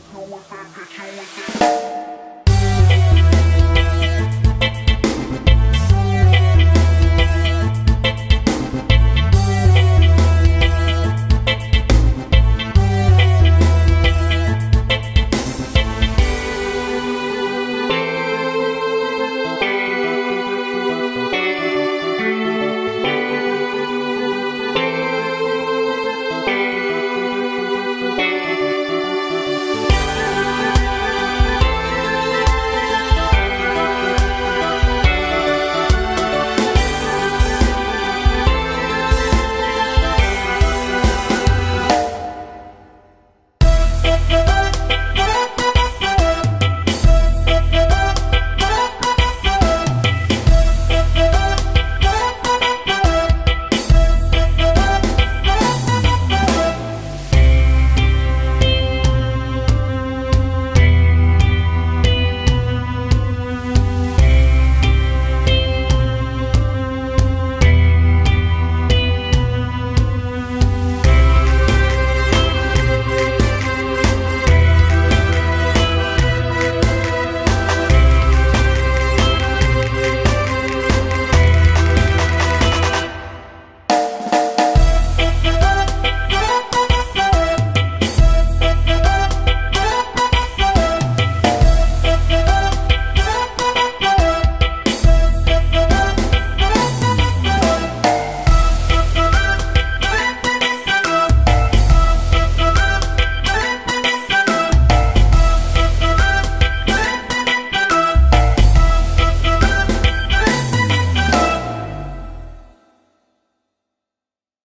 You with that, get you with that.